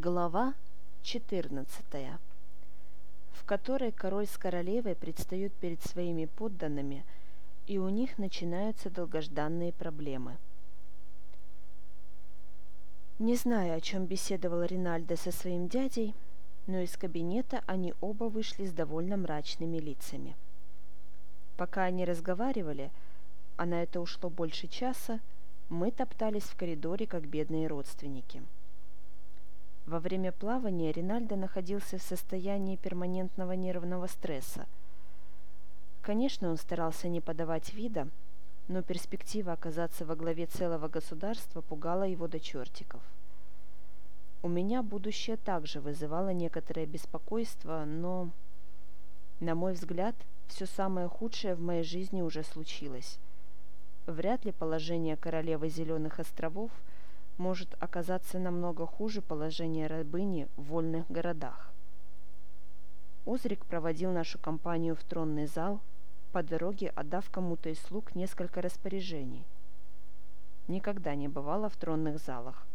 Глава 14, в которой король с королевой предстают перед своими подданными, и у них начинаются долгожданные проблемы. Не знаю, о чем беседовал Ринальдо со своим дядей, но из кабинета они оба вышли с довольно мрачными лицами. Пока они разговаривали, а на это ушло больше часа, мы топтались в коридоре, как бедные родственники – во время плавания Ринальдо находился в состоянии перманентного нервного стресса. Конечно, он старался не подавать вида, но перспектива оказаться во главе целого государства пугала его до чертиков. У меня будущее также вызывало некоторое беспокойство, но, на мой взгляд, все самое худшее в моей жизни уже случилось. Вряд ли положение королевы Зеленых островов – может оказаться намного хуже положения рабыни в вольных городах. Озрик проводил нашу компанию в тронный зал, по дороге отдав кому-то из слуг несколько распоряжений. Никогда не бывала в тронных залах,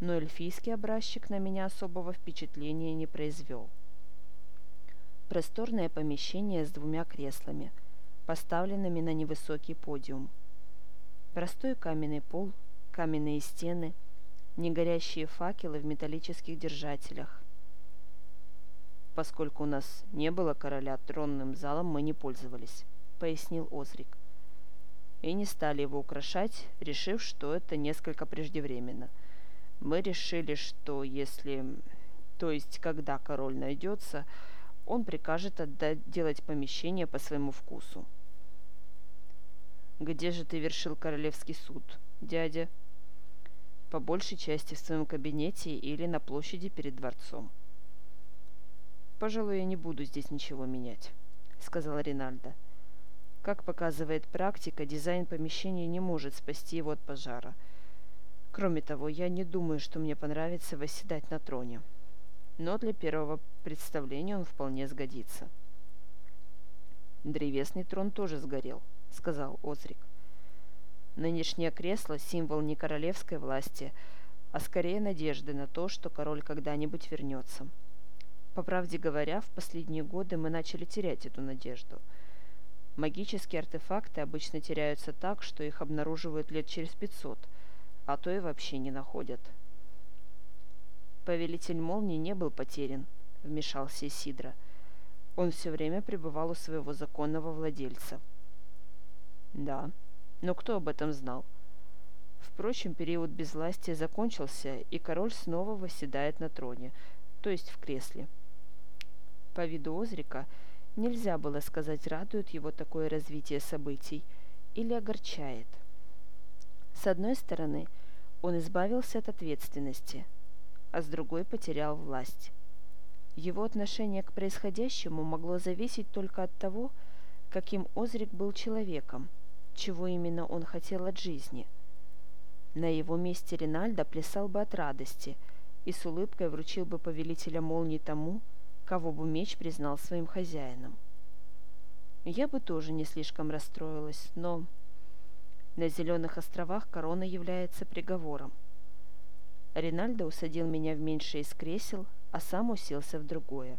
но эльфийский образчик на меня особого впечатления не произвел. Просторное помещение с двумя креслами, поставленными на невысокий подиум. Простой каменный пол – каменные стены, негорящие факелы в металлических держателях. «Поскольку у нас не было короля, тронным залом мы не пользовались», — пояснил Озрик. «И не стали его украшать, решив, что это несколько преждевременно. Мы решили, что если... То есть, когда король найдется, он прикажет отдать делать помещение по своему вкусу». «Где же ты вершил королевский суд, дядя?» По большей части в своем кабинете или на площади перед дворцом. «Пожалуй, я не буду здесь ничего менять», — сказал Ринальдо. Как показывает практика, дизайн помещения не может спасти его от пожара. Кроме того, я не думаю, что мне понравится восседать на троне. Но для первого представления он вполне сгодится. «Древесный трон тоже сгорел», — сказал Озрик. Нынешнее кресло – символ не королевской власти, а скорее надежды на то, что король когда-нибудь вернется. По правде говоря, в последние годы мы начали терять эту надежду. Магические артефакты обычно теряются так, что их обнаруживают лет через 500, а то и вообще не находят. Повелитель молнии не был потерян, вмешался Сидра. Он все время пребывал у своего законного владельца. Да, но кто об этом знал? Впрочем, период безвластия закончился, и король снова восседает на троне, то есть в кресле. По виду Озрика нельзя было сказать, радует его такое развитие событий или огорчает. С одной стороны, он избавился от ответственности, а с другой потерял власть. Его отношение к происходящему могло зависеть только от того, каким Озрик был человеком – чего именно он хотел от жизни. На его месте Ринальдо плясал бы от радости и с улыбкой вручил бы повелителя молний тому, кого бы меч признал своим хозяином. Я бы тоже не слишком расстроилась, но на Зеленых островах корона является приговором. Ринальдо усадил меня в меньшее из кресел, а сам уселся в другое.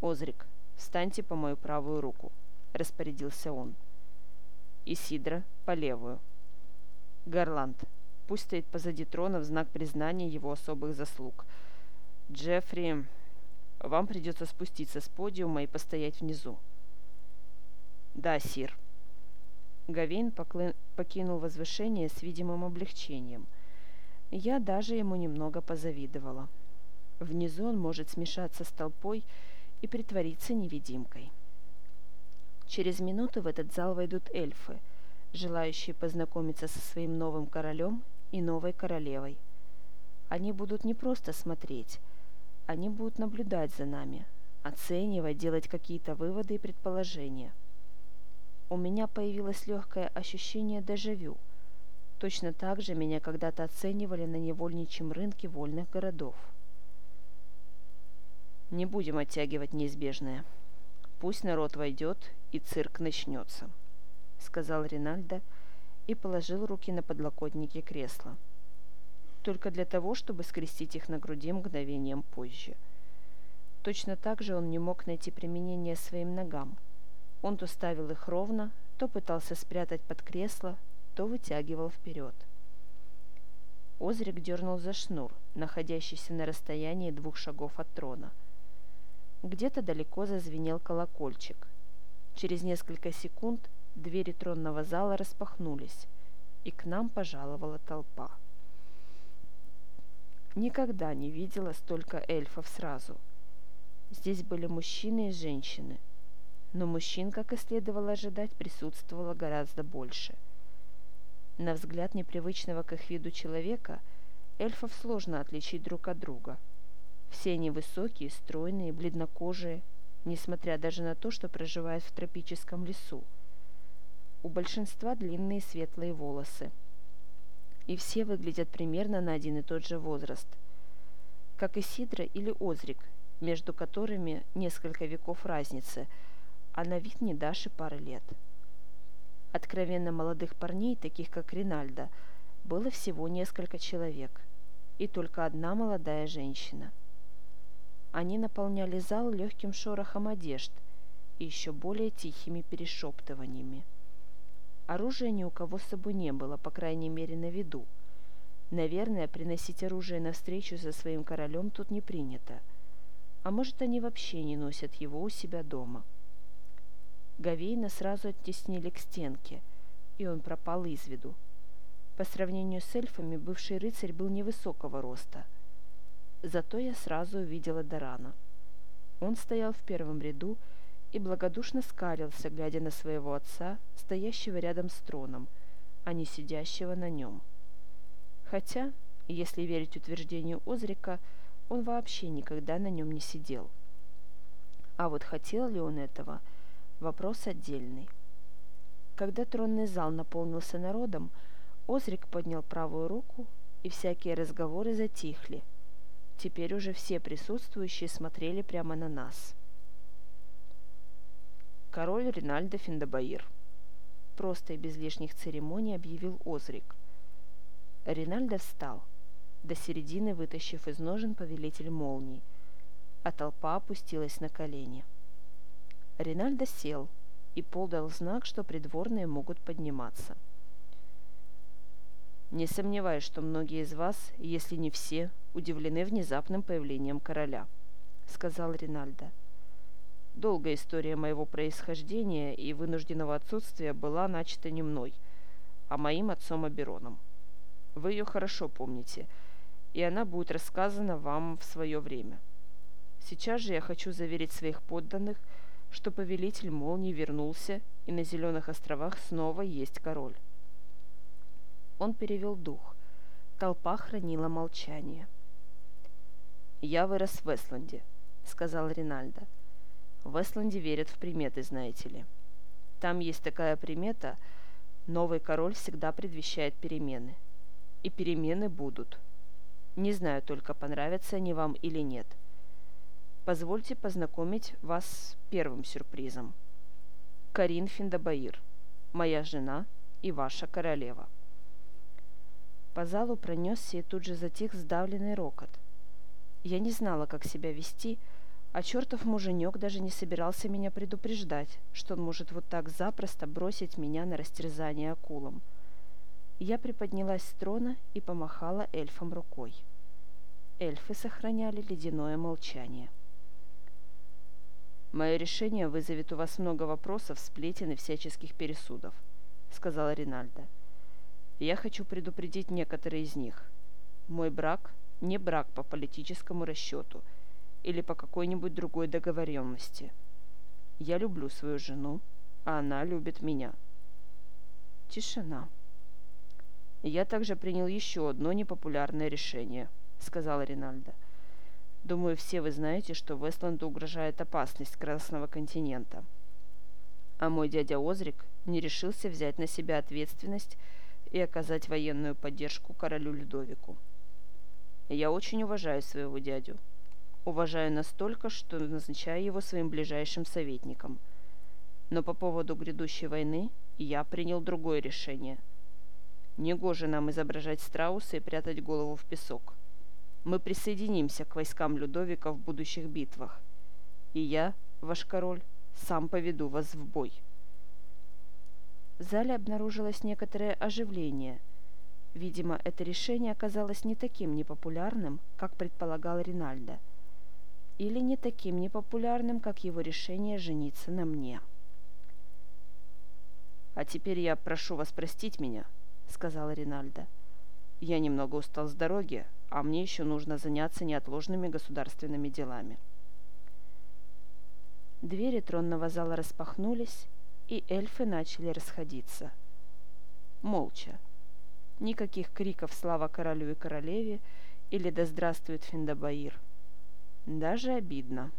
«Озрик, встаньте по мою правую руку», — распорядился он. Исидра по левую. Гарланд. Пусть стоит позади трона в знак признания его особых заслуг. Джеффри, вам придется спуститься с подиума и постоять внизу. Да, сир. Гавейн поклы... покинул возвышение с видимым облегчением. Я даже ему немного позавидовала. Внизу он может смешаться с толпой и притвориться невидимкой. Через минуту в этот зал войдут эльфы, желающие познакомиться со своим новым королем и новой королевой. Они будут не просто смотреть, они будут наблюдать за нами, оценивать, делать какие-то выводы и предположения. У меня появилось легкое ощущение дежавю. Точно так же меня когда-то оценивали на невольничьем рынке вольных городов. Не будем оттягивать неизбежное. Пусть народ войдет и цирк начнется», — сказал Ринальдо и положил руки на подлокотники кресла. только для того, чтобы скрестить их на груди мгновением позже. Точно так же он не мог найти применение своим ногам. Он то ставил их ровно, то пытался спрятать под кресло, то вытягивал вперед. Озрик дернул за шнур, находящийся на расстоянии двух шагов от трона. Где-то далеко зазвенел колокольчик. Через несколько секунд двери тронного зала распахнулись, и к нам пожаловала толпа. Никогда не видела столько эльфов сразу. Здесь были мужчины и женщины, но мужчин, как и следовало ожидать, присутствовало гораздо больше. На взгляд непривычного к их виду человека эльфов сложно отличить друг от друга. Все они высокие, стройные, бледнокожие, несмотря даже на то, что проживают в тропическом лесу. У большинства длинные светлые волосы. И все выглядят примерно на один и тот же возраст. Как и Сидра или Озрик, между которыми несколько веков разницы, а на вид не дашь и пары лет. Откровенно молодых парней, таких как Ринальдо, было всего несколько человек, и только одна молодая женщина. Они наполняли зал легким шорохом одежд и еще более тихими перешептываниями. Оружия ни у кого с собой не было, по крайней мере, на виду. Наверное, приносить оружие навстречу со своим королем тут не принято. А может, они вообще не носят его у себя дома. — Гавейна сразу оттеснили к стенке, и он пропал из виду. По сравнению с эльфами, бывший рыцарь был невысокого роста. Зато я сразу увидела Дарана. Он стоял в первом ряду и благодушно скалился, глядя на своего отца, стоящего рядом с троном, а не сидящего на нем. Хотя, если верить утверждению Озрика, он вообще никогда на нем не сидел. А вот хотел ли он этого – Вопрос отдельный. Когда тронный зал наполнился народом, Озрик поднял правую руку, и всякие разговоры затихли. Теперь уже все присутствующие смотрели прямо на нас. Король Ринальдо Финдабаир. Просто и без лишних церемоний объявил Озрик. Ринальдо встал, до середины вытащив из ножен повелитель молний, а толпа опустилась на колени. — Ринальдо сел, и Пол дал знак, что придворные могут подниматься. «Не сомневаюсь, что многие из вас, если не все, удивлены внезапным появлением короля», — сказал Ринальдо. «Долгая история моего происхождения и вынужденного отсутствия была начата не мной, а моим отцом Абероном. Вы ее хорошо помните, и она будет рассказана вам в свое время. Сейчас же я хочу заверить своих подданных — что повелитель молний вернулся, и на Зеленых островах снова есть король. Он перевел дух. Толпа хранила молчание. «Я вырос в Вестланде», — сказал Ринальдо. «В Вестланде верят в приметы, знаете ли. Там есть такая примета — новый король всегда предвещает перемены. И перемены будут. Не знаю только, понравятся они вам или нет». — Позвольте познакомить вас с первым сюрпризом. Карин Финдабаир, моя жена и ваша королева. По залу пронесся и тут же затих сдавленный рокот. Я не знала, как себя вести, а чертов муженек даже не собирался меня предупреждать, что он может вот так запросто бросить меня на растерзание акулам. Я приподнялась с трона и помахала эльфам рукой. Эльфы сохраняли ледяное молчание. «Мое решение вызовет у вас много вопросов, сплетен и всяческих пересудов», — сказала Ринальда. «Я хочу предупредить некоторые из них. Мой брак — не брак по политическому расчету или по какой-нибудь другой договоренности. Я люблю свою жену, а она любит меня». Тишина. «Я также принял еще одно непопулярное решение», — сказала Ринальда. Думаю, все вы знаете, что Вестланду угрожает опасность Красного континента. А мой дядя Озрик не решился взять на себя ответственность и оказать военную поддержку королю Людовику. Я очень уважаю своего дядю. Уважаю настолько, что назначаю его своим ближайшим советником. Но по поводу грядущей войны я принял другое решение. Негоже нам изображать страуса и прятать голову в песок. Мы присоединимся к войскам Людовика в будущих битвах. И я, ваш король, сам поведу вас в бой. В зале обнаружилось некоторое оживление. Видимо, это решение оказалось не таким непопулярным, как предполагал Ринальдо, или не таким непопулярным, как его решение жениться на мне. «А теперь я прошу вас простить меня», — сказал Ринальдо. «Я немного устал с дороги, а мне еще нужно заняться неотложными государственными делами». Двери тронного зала распахнулись, и эльфы начали расходиться. Молча. Никаких криков «Слава королю и королеве!» или «Да здравствует Финдабаир!» Даже обидно.